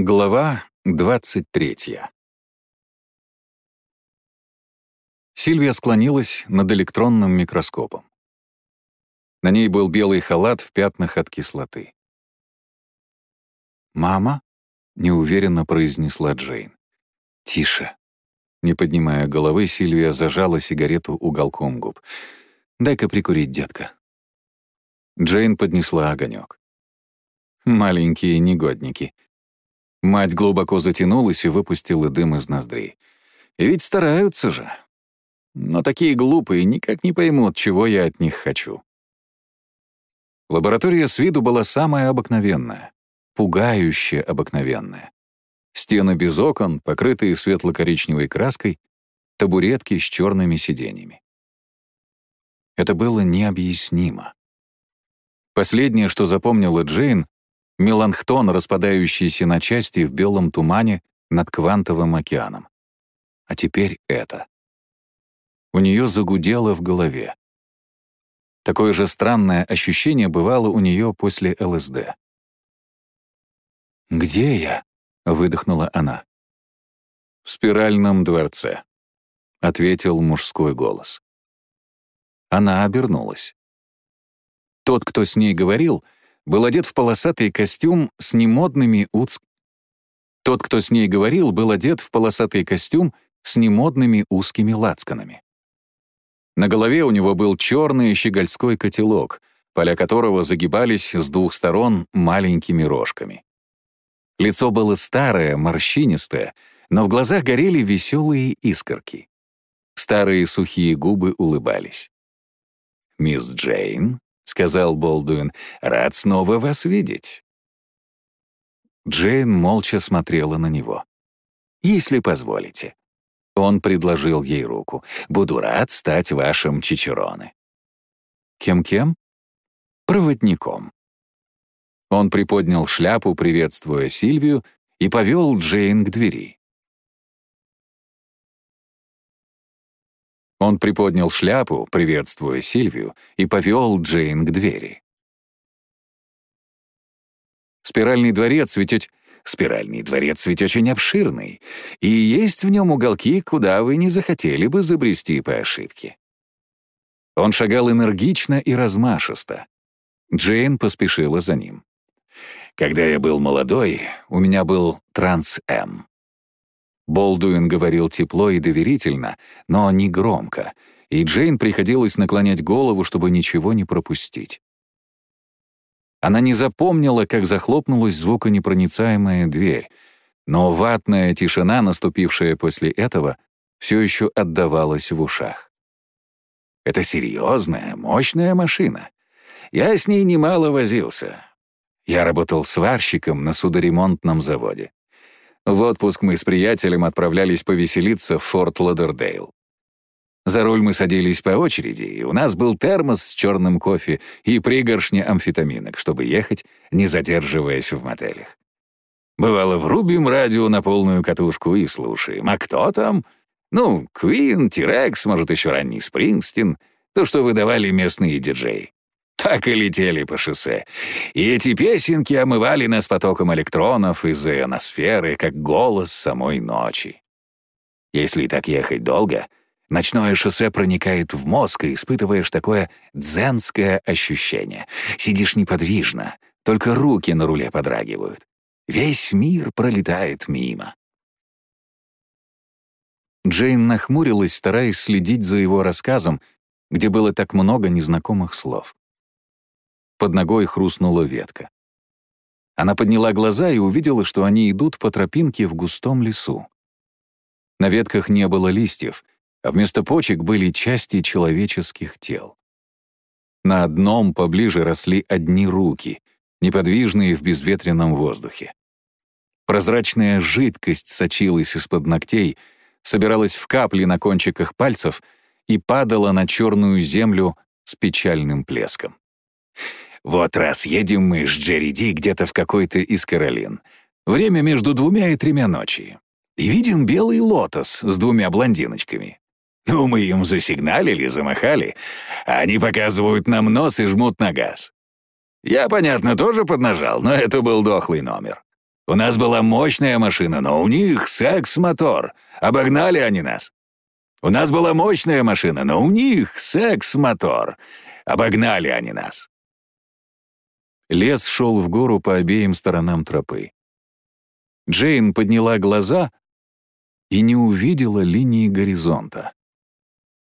Глава 23 Сильвия склонилась над электронным микроскопом. На ней был белый халат в пятнах от кислоты. «Мама?» — неуверенно произнесла Джейн. «Тише». Не поднимая головы, Сильвия зажала сигарету уголком губ. «Дай-ка прикурить, детка». Джейн поднесла огонек. «Маленькие негодники», Мать глубоко затянулась и выпустила дым из ноздрей. ведь стараются же. Но такие глупые никак не поймут, чего я от них хочу. Лаборатория с виду была самая обыкновенная, пугающе обыкновенная. Стены без окон, покрытые светло-коричневой краской, табуретки с черными сиденьями. Это было необъяснимо. Последнее, что запомнила Джейн, Меланхтон, распадающийся на части в белом тумане над квантовым океаном. А теперь это. У нее загудело в голове. Такое же странное ощущение бывало у нее после ЛСД. «Где я?» — выдохнула она. «В спиральном дворце», — ответил мужской голос. Она обернулась. Тот, кто с ней говорил — был одет в полосатый костюм с немодными уц... Тот, кто с ней говорил, был одет в полосатый костюм с немодными узкими лацканами. На голове у него был черный щегольской котелок, поля которого загибались с двух сторон маленькими рожками. Лицо было старое, морщинистое, но в глазах горели веселые искорки. Старые сухие губы улыбались. «Мисс Джейн?» Сказал Болдуин. «Рад снова вас видеть». Джейн молча смотрела на него. «Если позволите». Он предложил ей руку. «Буду рад стать вашим чичероне». «Кем-кем?» «Проводником». Он приподнял шляпу, приветствуя Сильвию, и повел Джейн к двери. Он приподнял шляпу, приветствуя Сильвию, и повел Джейн к двери. Спиральный дворец ведь Спиральный дворец ведь очень обширный, и есть в нем уголки, куда вы не захотели бы забрести по ошибке. Он шагал энергично и размашисто. Джейн поспешила за ним. Когда я был молодой, у меня был Транс-М. Болдуин говорил тепло и доверительно, но не громко, и Джейн приходилось наклонять голову, чтобы ничего не пропустить. Она не запомнила, как захлопнулась звуконепроницаемая дверь, но ватная тишина, наступившая после этого, все еще отдавалась в ушах. «Это серьезная, мощная машина. Я с ней немало возился. Я работал сварщиком на судоремонтном заводе. В отпуск мы с приятелем отправлялись повеселиться в Форт Лодердейл. За руль мы садились по очереди, и у нас был термос с черным кофе и пригоршня амфетаминок, чтобы ехать, не задерживаясь в мотелях. Бывало, врубим радио на полную катушку и слушаем. А кто там? Ну, Квин, Тирекс, может, еще ранний Спрингстин, то, что выдавали местные диджеи. Так и летели по шоссе. И эти песенки омывали нас потоком электронов из ионосферы, как голос самой ночи. Если так ехать долго, ночное шоссе проникает в мозг, и испытываешь такое дзенское ощущение. Сидишь неподвижно, только руки на руле подрагивают. Весь мир пролетает мимо. Джейн нахмурилась, стараясь следить за его рассказом, где было так много незнакомых слов. Под ногой хрустнула ветка. Она подняла глаза и увидела, что они идут по тропинке в густом лесу. На ветках не было листьев, а вместо почек были части человеческих тел. На одном поближе росли одни руки, неподвижные в безветренном воздухе. Прозрачная жидкость сочилась из-под ногтей, собиралась в капли на кончиках пальцев и падала на черную землю с печальным плеском. Вот раз едем мы с Джерри Ди где-то в какой-то из Каролин. Время между двумя и тремя ночи. И видим белый лотос с двумя блондиночками. Ну, мы им засигналили, замахали. Они показывают нам нос и жмут на газ. Я, понятно, тоже поднажал, но это был дохлый номер. У нас была мощная машина, но у них секс-мотор. Обогнали они нас. У нас была мощная машина, но у них секс-мотор. Обогнали они нас. Лес шел в гору по обеим сторонам тропы. Джейн подняла глаза и не увидела линии горизонта.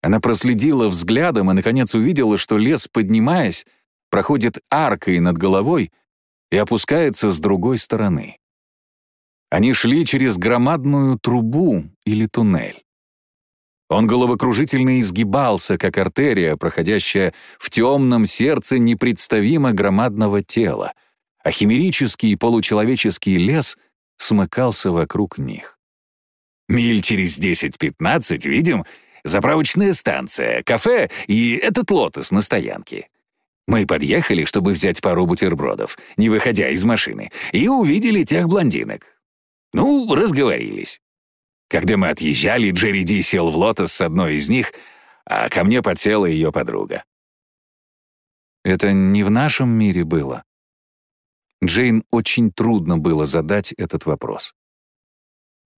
Она проследила взглядом и, наконец, увидела, что лес, поднимаясь, проходит аркой над головой и опускается с другой стороны. Они шли через громадную трубу или туннель. Он головокружительно изгибался, как артерия, проходящая в темном сердце непредставимо громадного тела, а химерический получеловеческий лес смыкался вокруг них. «Миль через 10-15 видим заправочная станция, кафе и этот лотос на стоянке. Мы подъехали, чтобы взять пару бутербродов, не выходя из машины, и увидели тех блондинок. Ну, разговорились. Когда мы отъезжали, Джерри Ди сел в лотос с одной из них, а ко мне подсела ее подруга. Это не в нашем мире было. Джейн очень трудно было задать этот вопрос.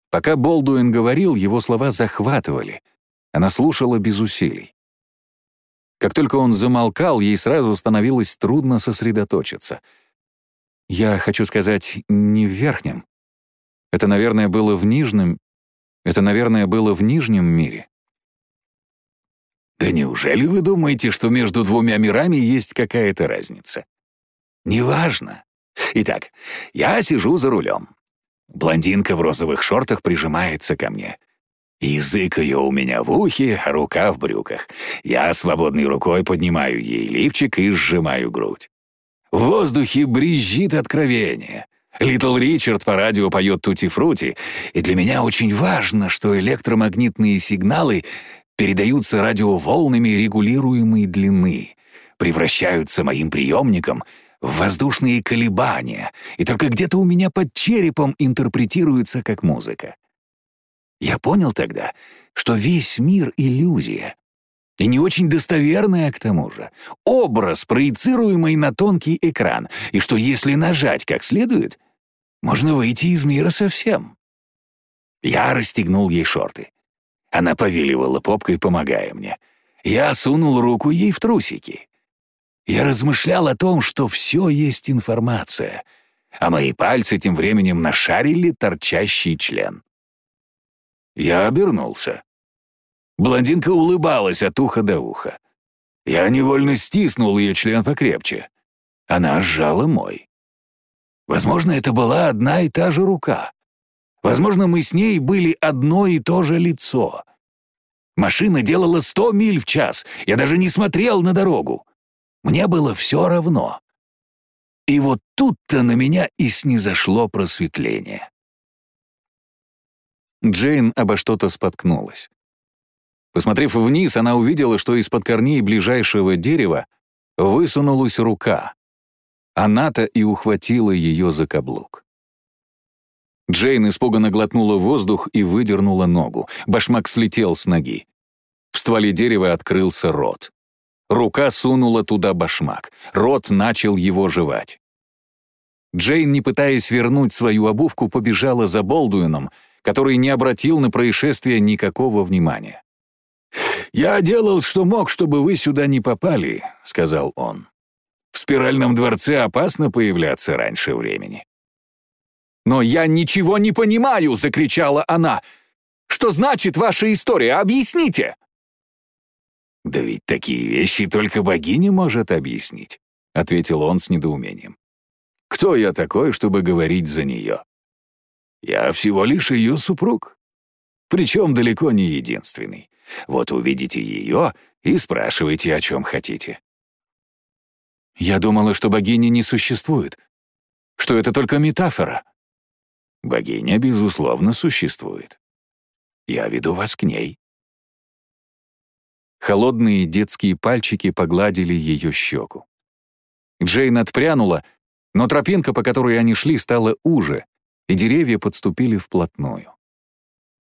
Пока Болдуин говорил, его слова захватывали. Она слушала без усилий. Как только он замолкал, ей сразу становилось трудно сосредоточиться. Я хочу сказать, не в верхнем. Это, наверное, было в нижнем это, наверное, было в Нижнем мире. Да неужели вы думаете, что между двумя мирами есть какая-то разница? Неважно. Итак, я сижу за рулем. Блондинка в розовых шортах прижимается ко мне. Язык ее у меня в ухе, а рука в брюках. Я свободной рукой поднимаю ей лифчик и сжимаю грудь. В воздухе бризжит откровение. Литл Ричард по радио поет «Тути-фрути», и для меня очень важно, что электромагнитные сигналы передаются радиоволнами регулируемой длины, превращаются моим приемником в воздушные колебания, и только где-то у меня под черепом интерпретируются как музыка. Я понял тогда, что весь мир — иллюзия, и не очень достоверная к тому же. Образ, проецируемый на тонкий экран, и что если нажать как следует, можно выйти из мира совсем. Я расстегнул ей шорты. Она повиливала попкой, помогая мне. Я сунул руку ей в трусики. Я размышлял о том, что все есть информация, а мои пальцы тем временем нашарили торчащий член. Я обернулся. Блондинка улыбалась от уха до уха. Я невольно стиснул ее член покрепче. Она сжала мой. Возможно, это была одна и та же рука. Возможно, мы с ней были одно и то же лицо. Машина делала сто миль в час, я даже не смотрел на дорогу. Мне было все равно. И вот тут-то на меня и снизошло просветление. Джейн обо что-то споткнулась. Посмотрев вниз, она увидела, что из-под корней ближайшего дерева высунулась рука. Она-то и ухватила ее за каблук. Джейн испуганно глотнула воздух и выдернула ногу. Башмак слетел с ноги. В стволе дерева открылся рот. Рука сунула туда башмак. Рот начал его жевать. Джейн, не пытаясь вернуть свою обувку, побежала за Болдуином, который не обратил на происшествие никакого внимания. «Я делал, что мог, чтобы вы сюда не попали», — сказал он. «В спиральном дворце опасно появляться раньше времени». «Но я ничего не понимаю!» — закричала она. «Что значит ваша история? Объясните!» «Да ведь такие вещи только богиня может объяснить», — ответил он с недоумением. «Кто я такой, чтобы говорить за нее? Я всего лишь ее супруг. Причем далеко не единственный. Вот увидите ее и спрашивайте, о чем хотите». «Я думала, что богини не существует, что это только метафора». «Богиня, безусловно, существует. Я веду вас к ней». Холодные детские пальчики погладили ее щеку. Джейн отпрянула, но тропинка, по которой они шли, стала уже, и деревья подступили вплотную.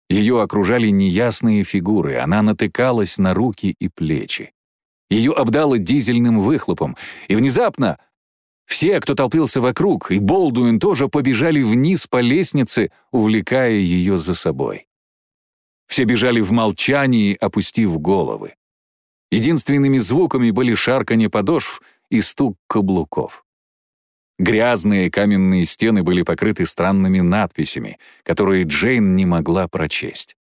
Ее окружали неясные фигуры, она натыкалась на руки и плечи. Ее обдало дизельным выхлопом, и внезапно Все, кто толпился вокруг, и Болдуин тоже побежали вниз по лестнице, увлекая ее за собой. Все бежали в молчании, опустив головы. Единственными звуками были шарканье подошв и стук каблуков. Грязные каменные стены были покрыты странными надписями, которые Джейн не могла прочесть.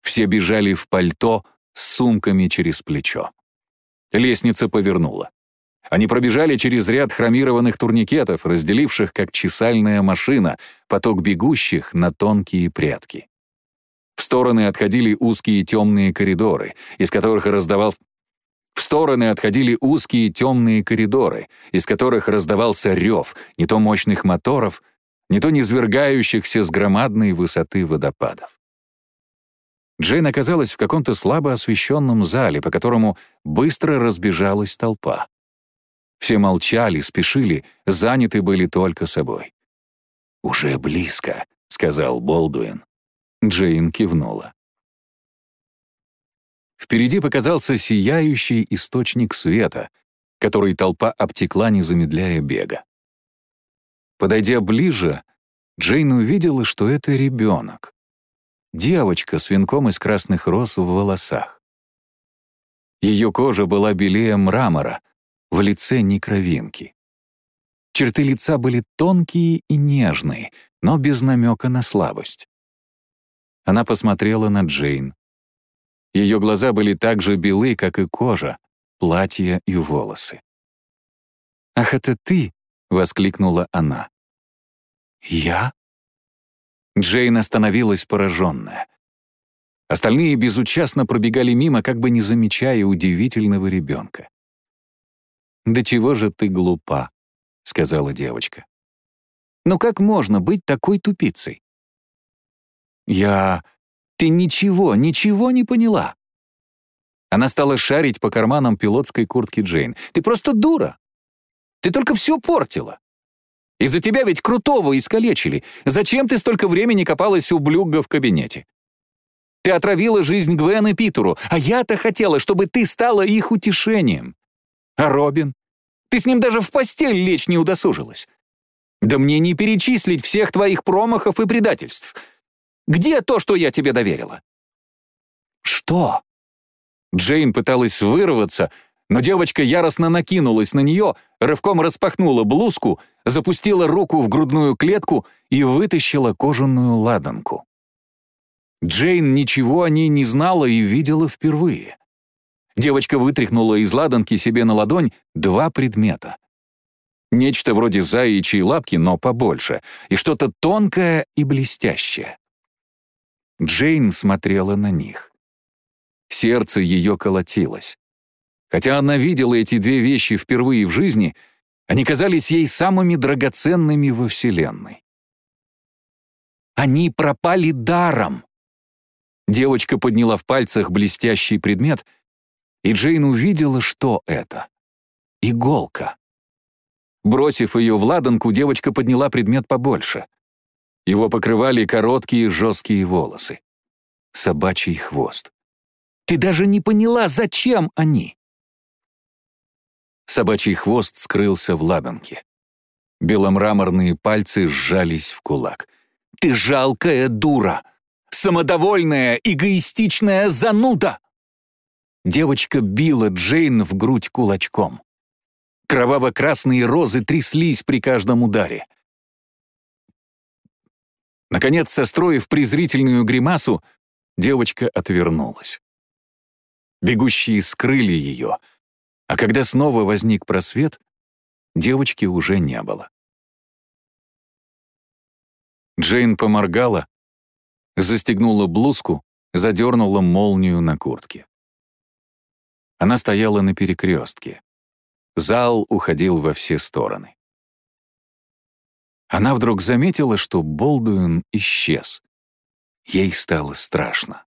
Все бежали в пальто с сумками через плечо. Лестница повернула. Они пробежали через ряд хромированных турникетов, разделивших, как чесальная машина, поток бегущих на тонкие прятки. В стороны отходили узкие темные коридоры, из которых раздавался в стороны отходили узкие темные коридоры, из которых раздавался рев не то мощных моторов, не то низвергающихся с громадной высоты водопадов. Джейн оказалась в каком-то слабо освещенном зале, по которому быстро разбежалась толпа. Все молчали, спешили, заняты были только собой. «Уже близко», — сказал Болдуин. Джейн кивнула. Впереди показался сияющий источник света, который толпа обтекла, не замедляя бега. Подойдя ближе, Джейн увидела, что это ребенок. Девочка с венком из красных роз в волосах. Ее кожа была белее мрамора, в лице ни кровинки. Черты лица были тонкие и нежные, но без намека на слабость. Она посмотрела на Джейн, ее глаза были так же белы, как и кожа, платье и волосы. «Ах, это ты!» — воскликнула она. «Я?» Джейн остановилась пораженная. Остальные безучастно пробегали мимо, как бы не замечая удивительного ребенка. «Да чего же ты глупа?» — сказала девочка. «Ну как можно быть такой тупицей?» «Я... Ты ничего, ничего не поняла. Она стала шарить по карманам пилотской куртки Джейн. Ты просто дура. Ты только все портила. Из-за тебя ведь крутого искалечили. Зачем ты столько времени копалась у Блюга в кабинете? Ты отравила жизнь Гвен и Питеру, а я-то хотела, чтобы ты стала их утешением. А Робин? Ты с ним даже в постель лечь не удосужилась. Да мне не перечислить всех твоих промахов и предательств. Где то, что я тебе доверила?» «Что?» Джейн пыталась вырваться, но девочка яростно накинулась на нее, рывком распахнула блузку, запустила руку в грудную клетку и вытащила кожаную ладанку. Джейн ничего о ней не знала и видела впервые. Девочка вытряхнула из ладанки себе на ладонь два предмета. Нечто вроде заячьей лапки, но побольше, и что-то тонкое и блестящее. Джейн смотрела на них. Сердце ее колотилось. Хотя она видела эти две вещи впервые в жизни, они казались ей самыми драгоценными во Вселенной. Они пропали даром. Девочка подняла в пальцах блестящий предмет, и Джейн увидела, что это. Иголка. Бросив ее в ладанку, девочка подняла предмет побольше — его покрывали короткие жесткие волосы. Собачий хвост. Ты даже не поняла, зачем они. Собачий хвост скрылся в ладанке. Беломраморные пальцы сжались в кулак. «Ты жалкая дура! Самодовольная, эгоистичная зануда!» Девочка била Джейн в грудь кулачком. Кроваво-красные розы тряслись при каждом ударе. Наконец, состроив презрительную гримасу, девочка отвернулась. Бегущие скрыли ее, а когда снова возник просвет, девочки уже не было. Джейн поморгала, застегнула блузку, задернула молнию на куртке. Она стояла на перекрестке. Зал уходил во все стороны. Она вдруг заметила, что Болдуин исчез. Ей стало страшно.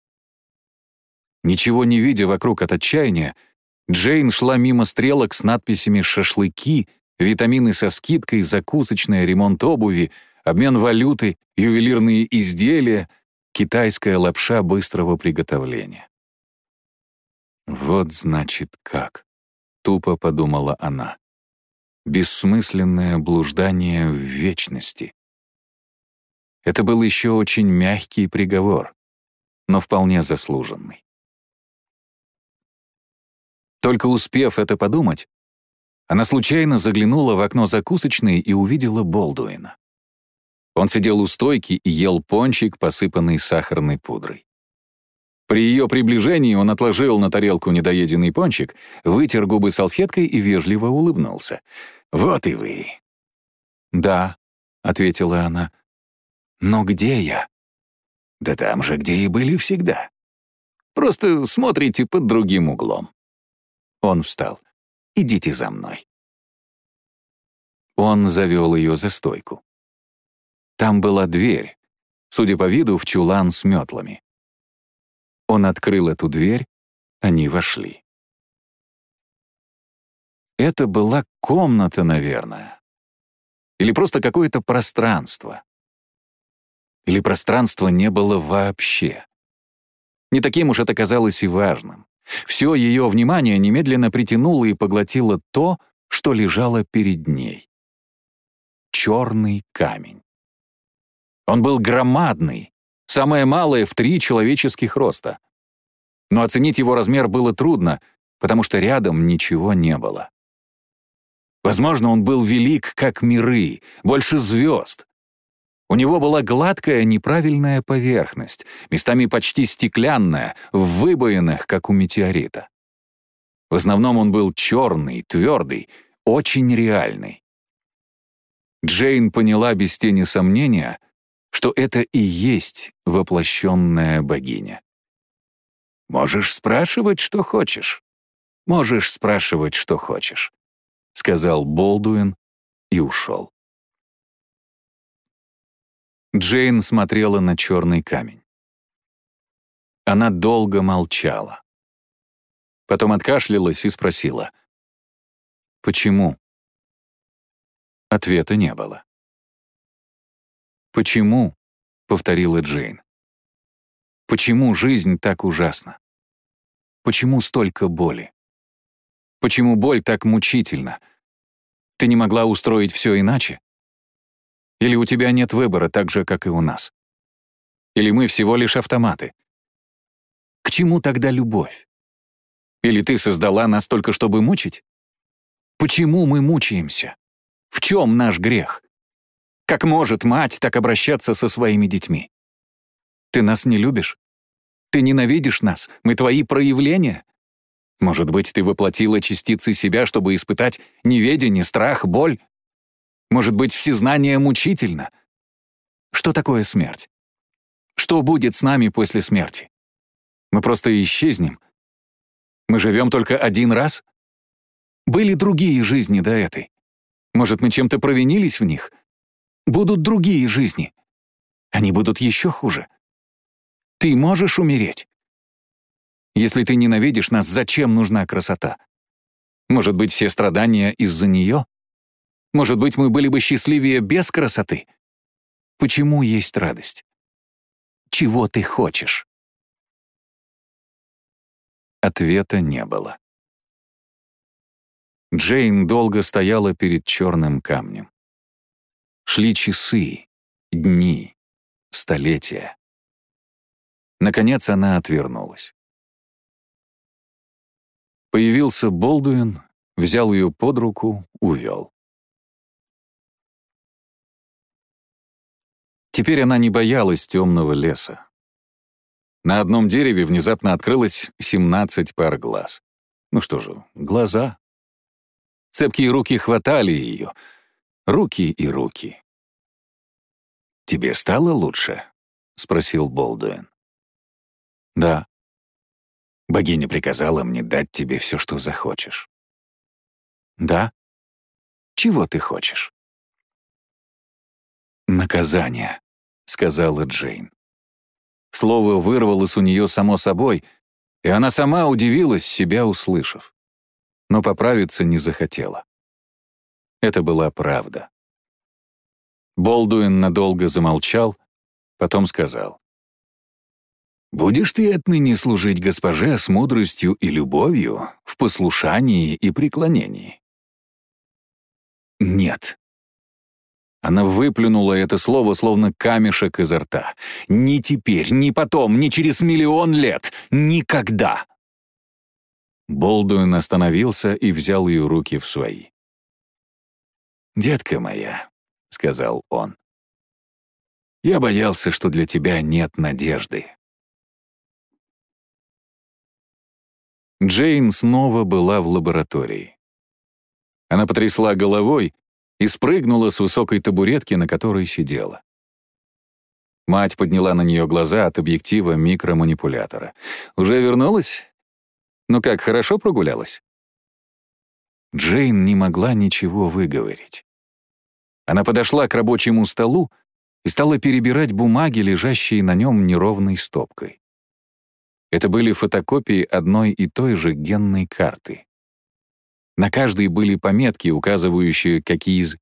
Ничего не видя вокруг от отчаяния, Джейн шла мимо стрелок с надписями «шашлыки», «витамины со скидкой», «закусочная», «ремонт обуви», «обмен валюты», «ювелирные изделия», «китайская лапша быстрого приготовления». «Вот значит как», — тупо подумала она. Бессмысленное блуждание в вечности. Это был еще очень мягкий приговор, но вполне заслуженный. Только успев это подумать, она случайно заглянула в окно закусочной и увидела Болдуина. Он сидел у стойки и ел пончик, посыпанный сахарной пудрой. При ее приближении он отложил на тарелку недоеденный пончик, вытер губы салфеткой и вежливо улыбнулся. «Вот и вы». «Да», — ответила она. «Но где я?» «Да там же, где и были всегда. Просто смотрите под другим углом». Он встал. «Идите за мной». Он завел ее за стойку. Там была дверь, судя по виду, в чулан с метлами. Он открыл эту дверь, они вошли. Это была комната, наверное. Или просто какое-то пространство. Или пространства не было вообще. Не таким уж это казалось и важным. Все ее внимание немедленно притянуло и поглотило то, что лежало перед ней. Черный камень. Он был громадный, самое малое в три человеческих роста. Но оценить его размер было трудно, потому что рядом ничего не было. Возможно, он был велик, как миры, больше звезд. У него была гладкая, неправильная поверхность, местами почти стеклянная, в выбоинах, как у метеорита. В основном он был черный, твердый, очень реальный. Джейн поняла без тени сомнения, что это и есть воплощенная богиня. «Можешь спрашивать, что хочешь. Можешь спрашивать, что хочешь», — сказал Болдуин и ушел. Джейн смотрела на черный камень. Она долго молчала. Потом откашлялась и спросила. «Почему?» Ответа не было. «Почему?» — повторила Джейн. «Почему жизнь так ужасна? Почему столько боли? Почему боль так мучительна? Ты не могла устроить все иначе? Или у тебя нет выбора так же, как и у нас? Или мы всего лишь автоматы? К чему тогда любовь? Или ты создала нас только, чтобы мучить? Почему мы мучаемся? В чем наш грех? Как может мать так обращаться со своими детьми? Ты нас не любишь? Ты ненавидишь нас? Мы твои проявления? Может быть, ты воплотила частицы себя, чтобы испытать неведение, страх, боль? Может быть, всезнание мучительно? Что такое смерть? Что будет с нами после смерти? Мы просто исчезнем? Мы живем только один раз? Были другие жизни до этой? Может, мы чем-то провинились в них? Будут другие жизни. Они будут еще хуже. Ты можешь умереть. Если ты ненавидишь нас, зачем нужна красота? Может быть, все страдания из-за нее? Может быть, мы были бы счастливее без красоты? Почему есть радость? Чего ты хочешь? Ответа не было. Джейн долго стояла перед черным камнем. Шли часы, дни, столетия. Наконец она отвернулась. Появился Болдуин, взял ее под руку, увел. Теперь она не боялась темного леса. На одном дереве внезапно открылось 17 пар глаз. Ну что же, глаза. Цепкие руки хватали ее — Руки и руки. «Тебе стало лучше?» — спросил Болдуин. «Да». «Богиня приказала мне дать тебе все, что захочешь». «Да». «Чего ты хочешь?» «Наказание», — сказала Джейн. Слово вырвалось у нее само собой, и она сама удивилась, себя услышав. Но поправиться не захотела. Это была правда. Болдуин надолго замолчал, потом сказал. «Будешь ты отныне служить госпоже с мудростью и любовью, в послушании и преклонении. Нет. Она выплюнула это слово, словно камешек изо рта. «Ни теперь, ни потом, ни через миллион лет. Никогда!» Болдуин остановился и взял ее руки в свои. «Детка моя», — сказал он, — «я боялся, что для тебя нет надежды». Джейн снова была в лаборатории. Она потрясла головой и спрыгнула с высокой табуретки, на которой сидела. Мать подняла на нее глаза от объектива микроманипулятора. «Уже вернулась? Ну как, хорошо прогулялась?» Джейн не могла ничего выговорить. Она подошла к рабочему столу и стала перебирать бумаги, лежащие на нем неровной стопкой. Это были фотокопии одной и той же генной карты. На каждой были пометки, указывающие, какие из...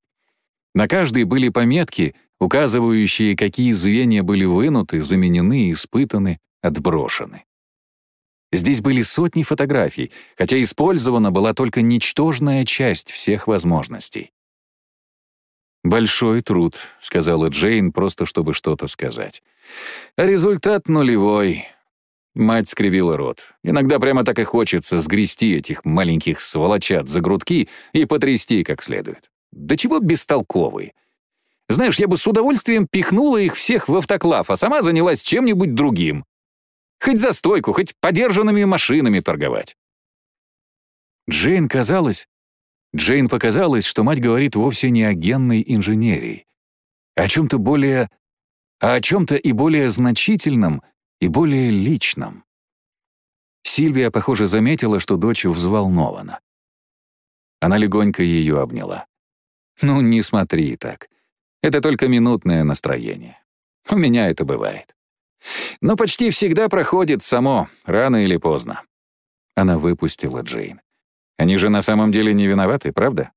На каждой были пометки, указывающие, какие звенья были вынуты, заменены, испытаны, отброшены. Здесь были сотни фотографий, хотя использована была только ничтожная часть всех возможностей. «Большой труд», — сказала Джейн, просто чтобы что-то сказать. «А результат нулевой. Мать скривила рот. Иногда прямо так и хочется сгрести этих маленьких сволочат за грудки и потрясти как следует. Да чего бестолковые. Знаешь, я бы с удовольствием пихнула их всех в автоклав, а сама занялась чем-нибудь другим. Хоть за стойку, хоть подержанными машинами торговать. Джейн казалось... Джейн показалось, что мать говорит вовсе не о генной инженерии, а о чем-то более... а о чем-то и более значительном — и более личном. Сильвия, похоже, заметила, что дочь взволнована. Она легонько ее обняла. «Ну, не смотри так. Это только минутное настроение. У меня это бывает. Но почти всегда проходит само, рано или поздно». Она выпустила Джейн. «Они же на самом деле не виноваты, правда?»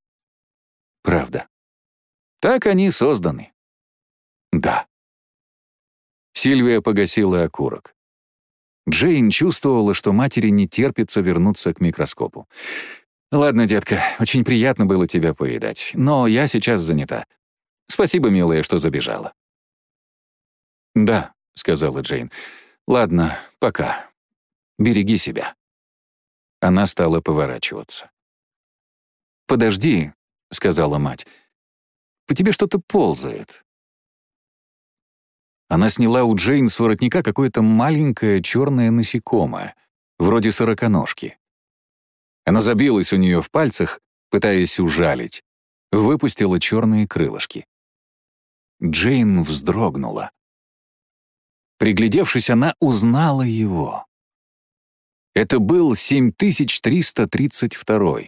«Правда. Так они созданы». «Да». Сильвия погасила окурок. Джейн чувствовала, что матери не терпится вернуться к микроскопу. «Ладно, детка, очень приятно было тебя поедать, но я сейчас занята. Спасибо, милая, что забежала». «Да», — сказала Джейн. «Ладно, пока. Береги себя». Она стала поворачиваться. «Подожди», — сказала мать. «По тебе что-то ползает. Она сняла у Джейн с воротника какое-то маленькое черное насекомое, вроде сороконожки. Она забилась у нее в пальцах, пытаясь ужалить, выпустила черные крылышки. Джейн вздрогнула. Приглядевшись, она узнала его. Это был 7332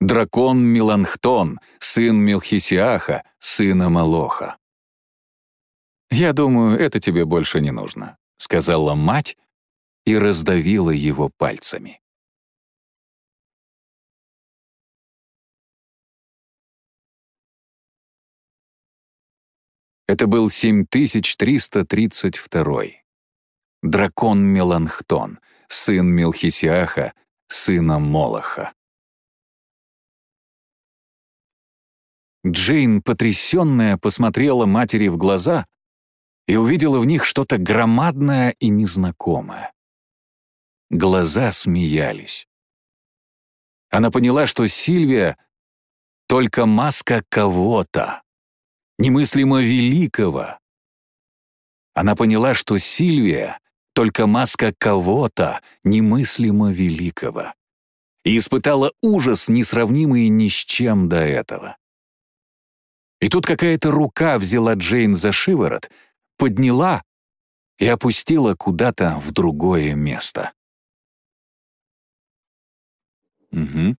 Дракон Меланхтон, сын Мелхисиаха, сына Малоха. «Я думаю, это тебе больше не нужно», — сказала мать и раздавила его пальцами. Это был 7332 Дракон Меланхтон, сын Мелхисиаха, сына Молоха. Джейн, потрясенная, посмотрела матери в глаза, и увидела в них что-то громадное и незнакомое. Глаза смеялись. Она поняла, что Сильвия — только маска кого-то, немыслимо великого. Она поняла, что Сильвия — только маска кого-то, немыслимо великого. И испытала ужас, несравнимый ни с чем до этого. И тут какая-то рука взяла Джейн за шиворот — подняла и опустила куда-то в другое место. Угу.